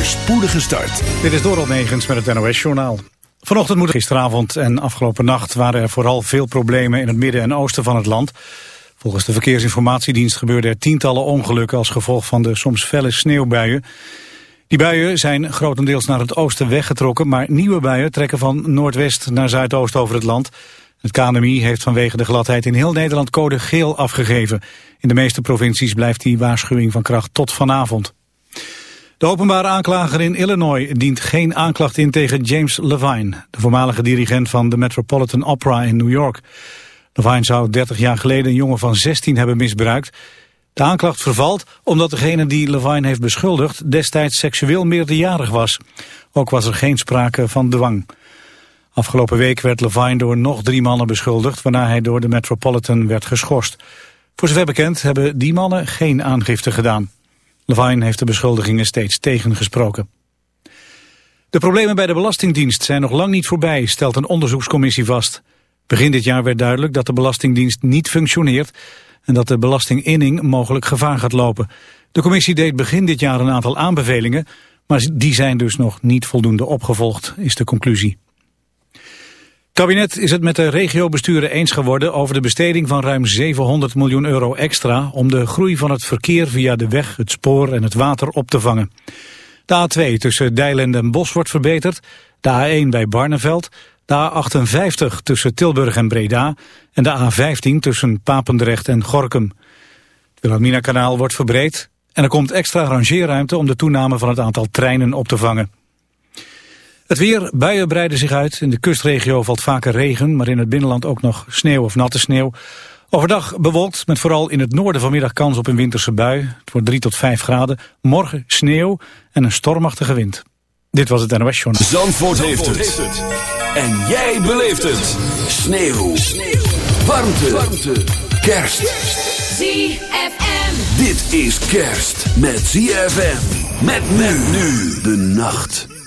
voorspoedige start. Dit is Doral Negens met het NOS-journaal. Vanochtend moet gisteravond en afgelopen nacht waren er vooral veel problemen in het midden en oosten van het land. Volgens de Verkeersinformatiedienst gebeurden er tientallen ongelukken als gevolg van de soms felle sneeuwbuien. Die buien zijn grotendeels naar het oosten weggetrokken, maar nieuwe buien trekken van noordwest naar zuidoost over het land. Het KNMI heeft vanwege de gladheid in heel Nederland code geel afgegeven. In de meeste provincies blijft die waarschuwing van kracht tot vanavond. De openbare aanklager in Illinois dient geen aanklacht in tegen James Levine, de voormalige dirigent van de Metropolitan Opera in New York. Levine zou 30 jaar geleden een jongen van 16 hebben misbruikt. De aanklacht vervalt omdat degene die Levine heeft beschuldigd destijds seksueel meerderjarig was. Ook was er geen sprake van dwang. Afgelopen week werd Levine door nog drie mannen beschuldigd, waarna hij door de Metropolitan werd geschorst. Voor zover bekend hebben die mannen geen aangifte gedaan. Levine heeft de beschuldigingen steeds tegengesproken. De problemen bij de Belastingdienst zijn nog lang niet voorbij, stelt een onderzoekscommissie vast. Begin dit jaar werd duidelijk dat de Belastingdienst niet functioneert en dat de belastinginning mogelijk gevaar gaat lopen. De commissie deed begin dit jaar een aantal aanbevelingen, maar die zijn dus nog niet voldoende opgevolgd, is de conclusie kabinet is het met de regiobesturen eens geworden over de besteding van ruim 700 miljoen euro extra om de groei van het verkeer via de weg, het spoor en het water op te vangen. De A2 tussen Dijlende en Bos wordt verbeterd, de A1 bij Barneveld, de A58 tussen Tilburg en Breda en de A15 tussen Papendrecht en Gorkum. Het Wilhelmina-kanaal wordt verbreed en er komt extra rangeerruimte om de toename van het aantal treinen op te vangen. Het weer, buien breiden zich uit. In de kustregio valt vaker regen, maar in het binnenland ook nog sneeuw of natte sneeuw. Overdag bewolkt, met vooral in het noorden vanmiddag kans op een winterse bui. Het wordt 3 tot 5 graden. Morgen sneeuw en een stormachtige wind. Dit was het NOS Journal. Zandvoort, heeft, het. En jij beleeft het. Sneeuw. sneeuw. Warmte. Warmte. Kerst. ZFM. Dit is kerst met ZFM. Met men nu de nacht.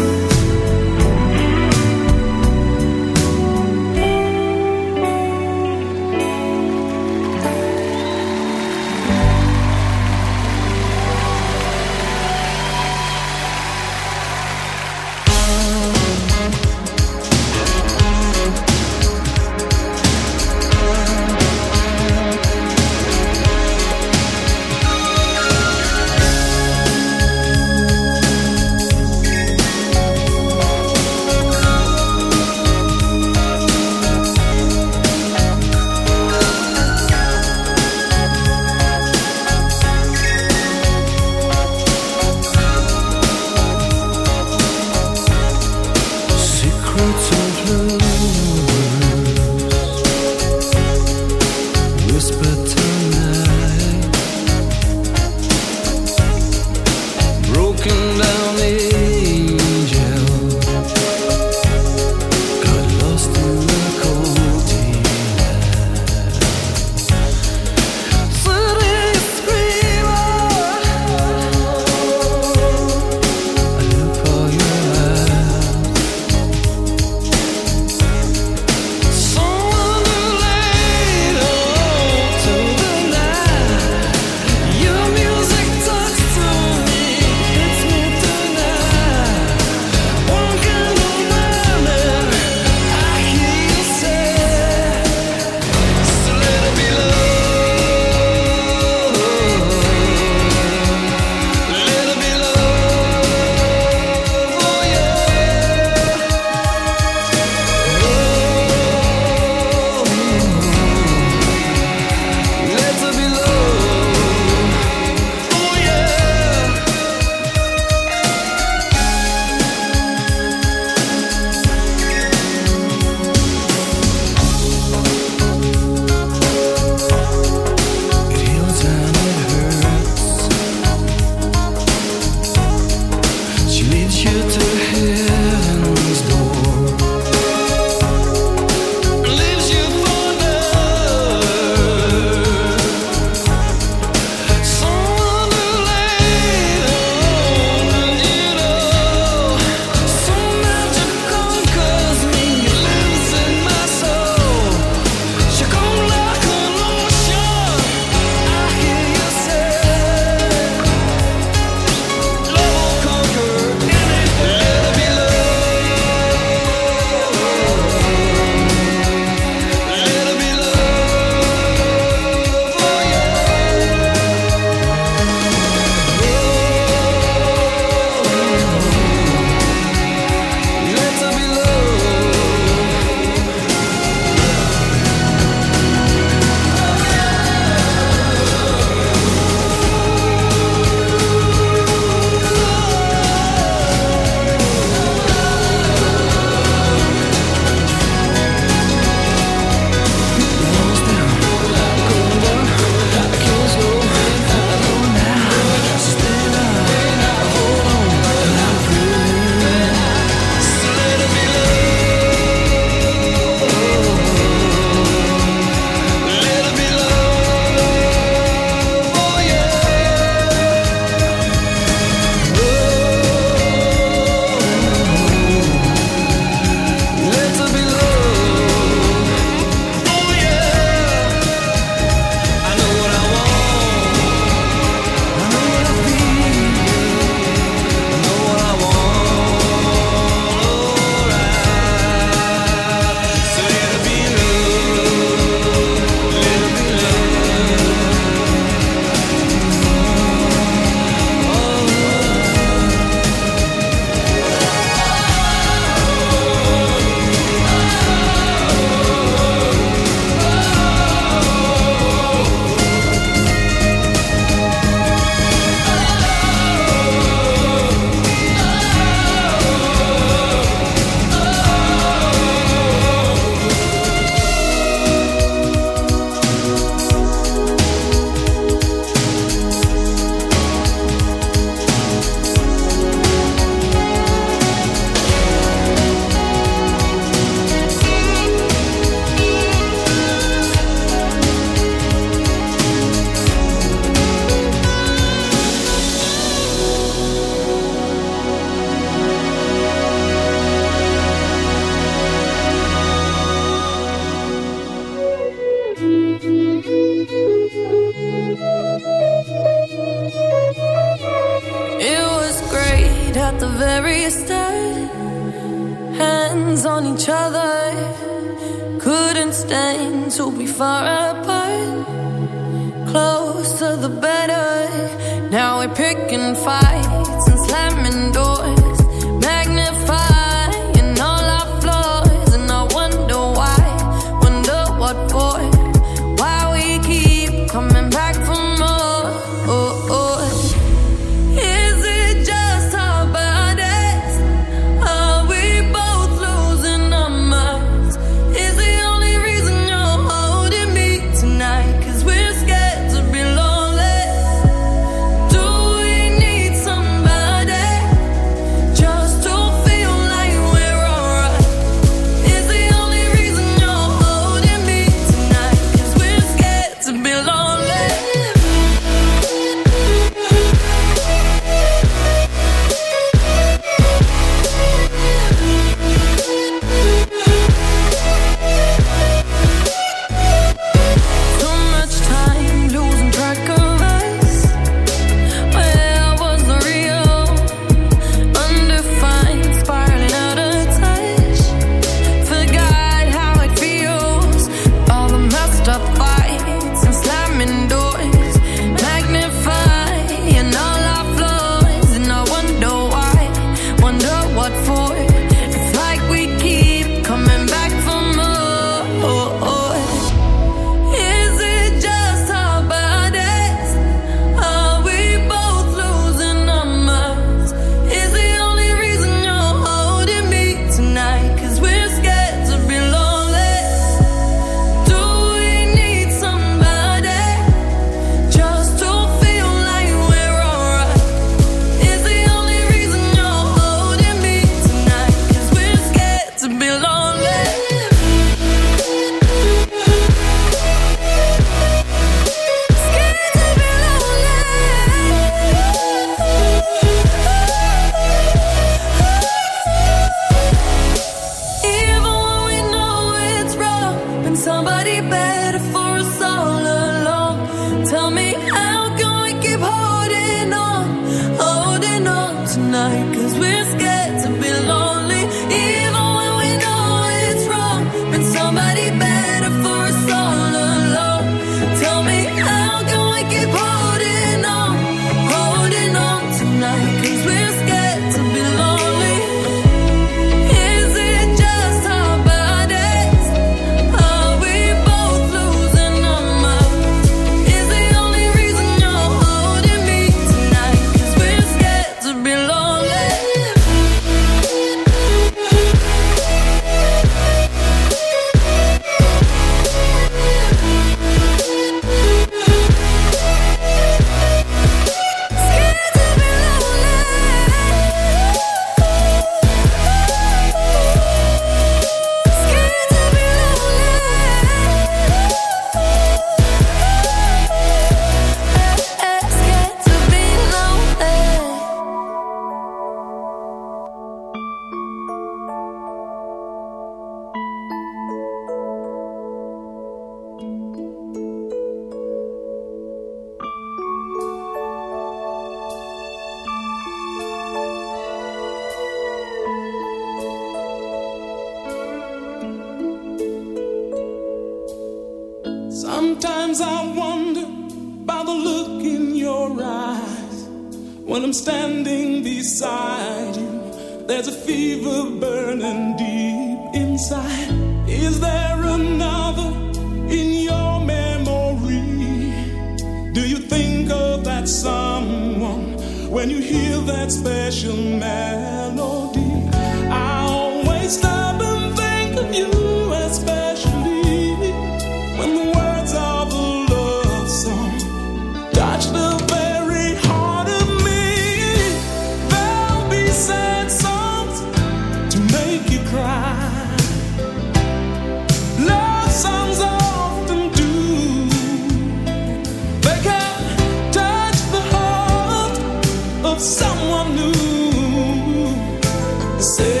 Say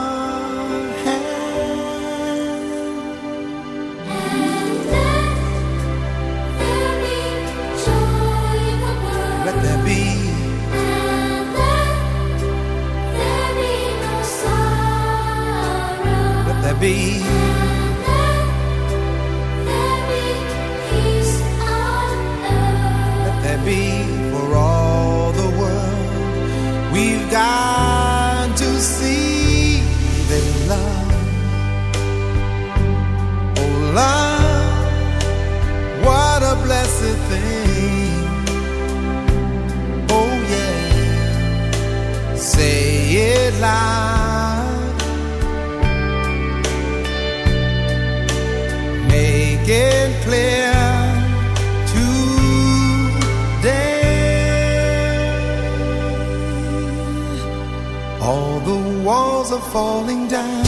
walls are falling down.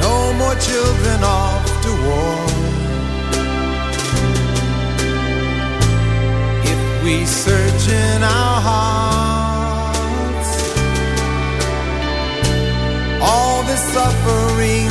No more children off to war. If we search in our hearts, all this suffering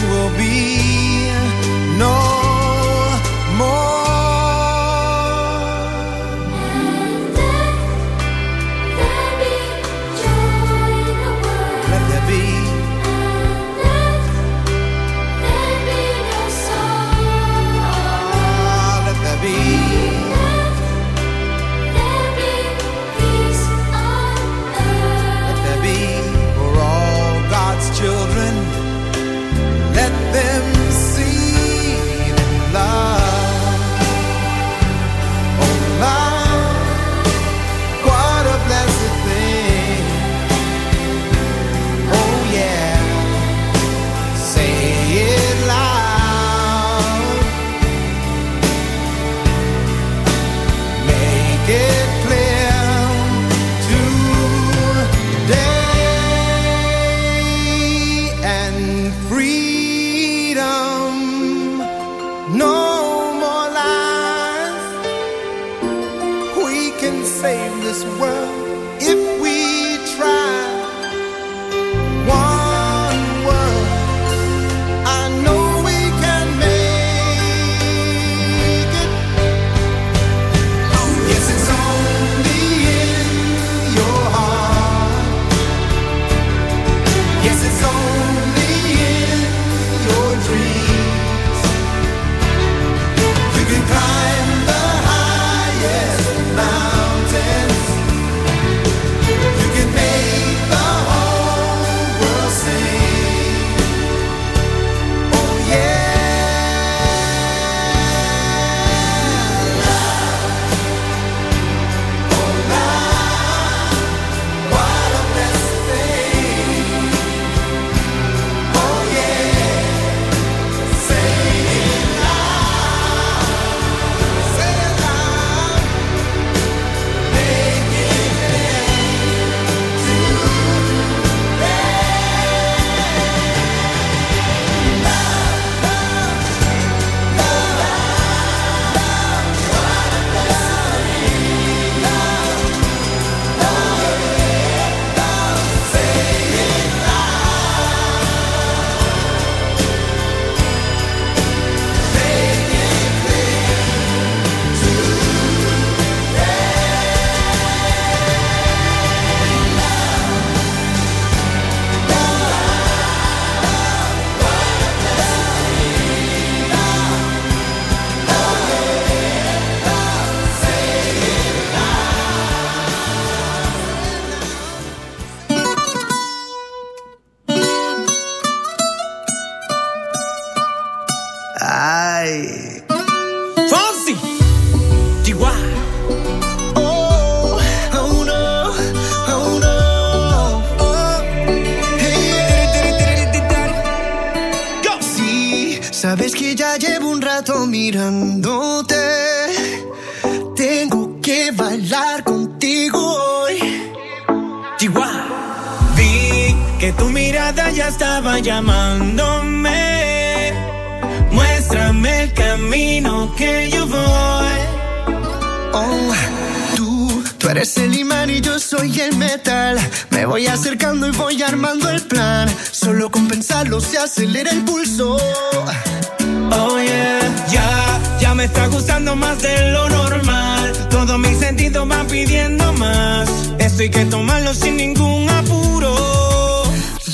esto hay que tomarlo sin ningún apuro.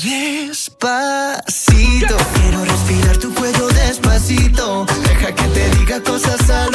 Despacito, quiero respirar tu cuello despacito. Deja que te diga cosas al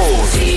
force.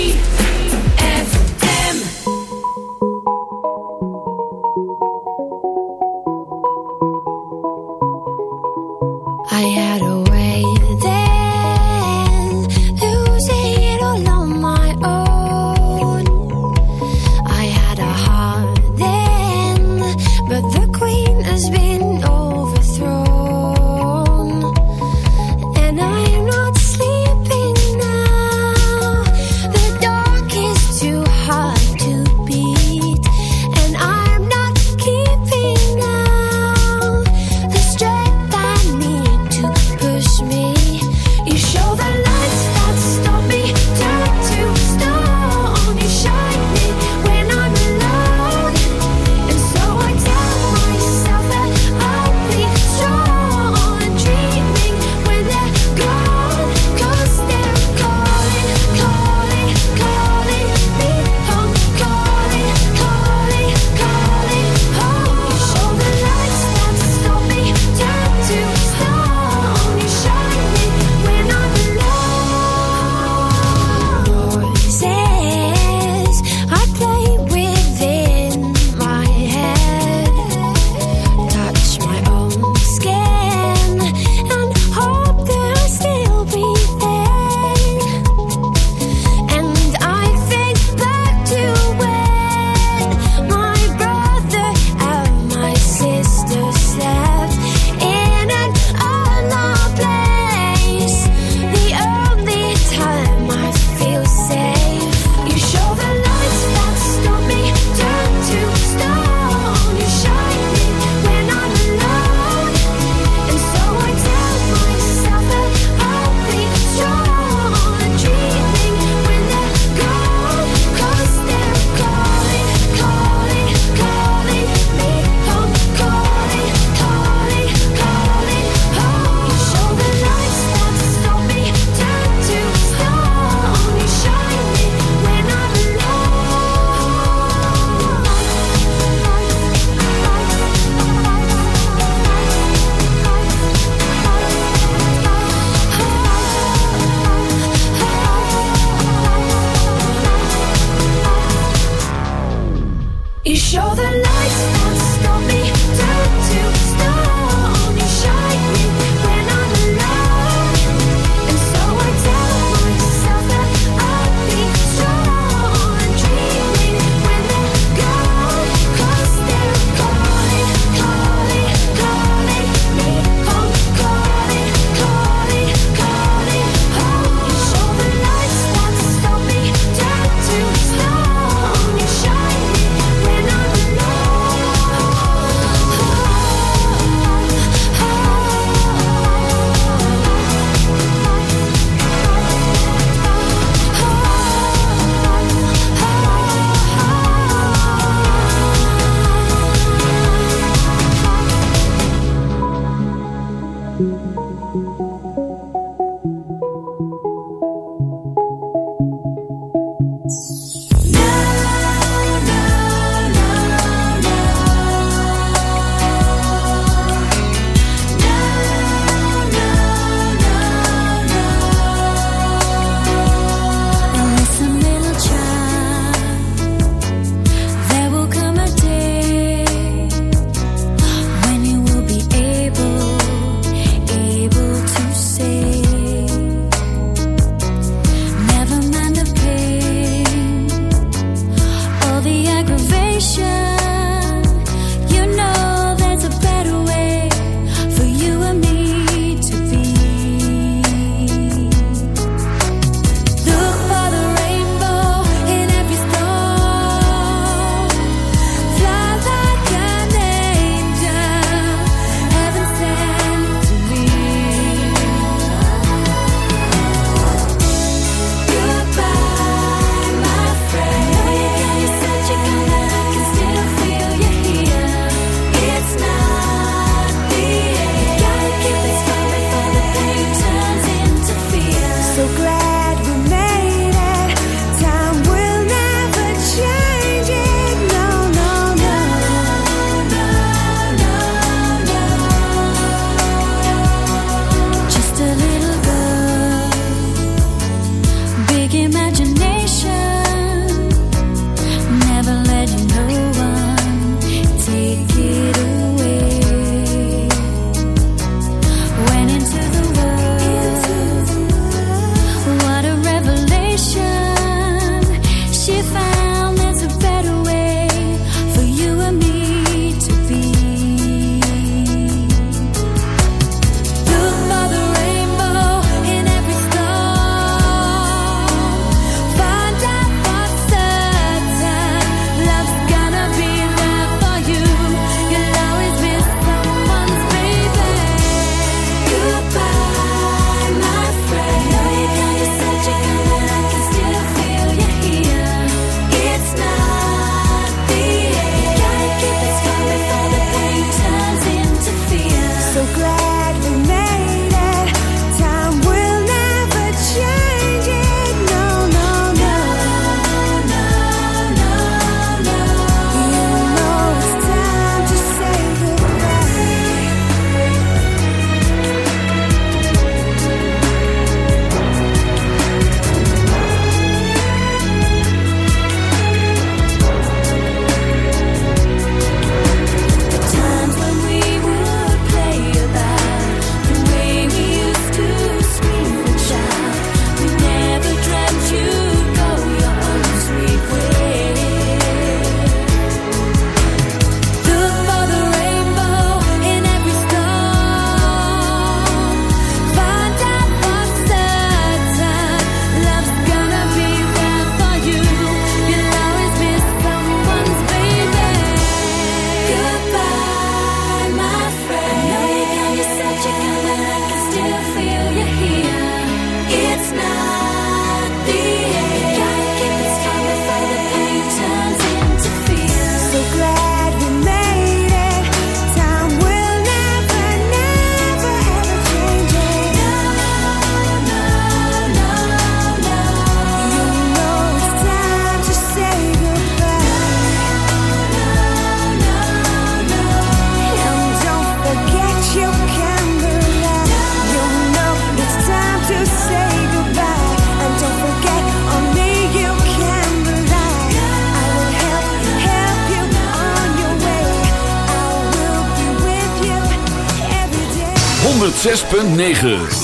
106.9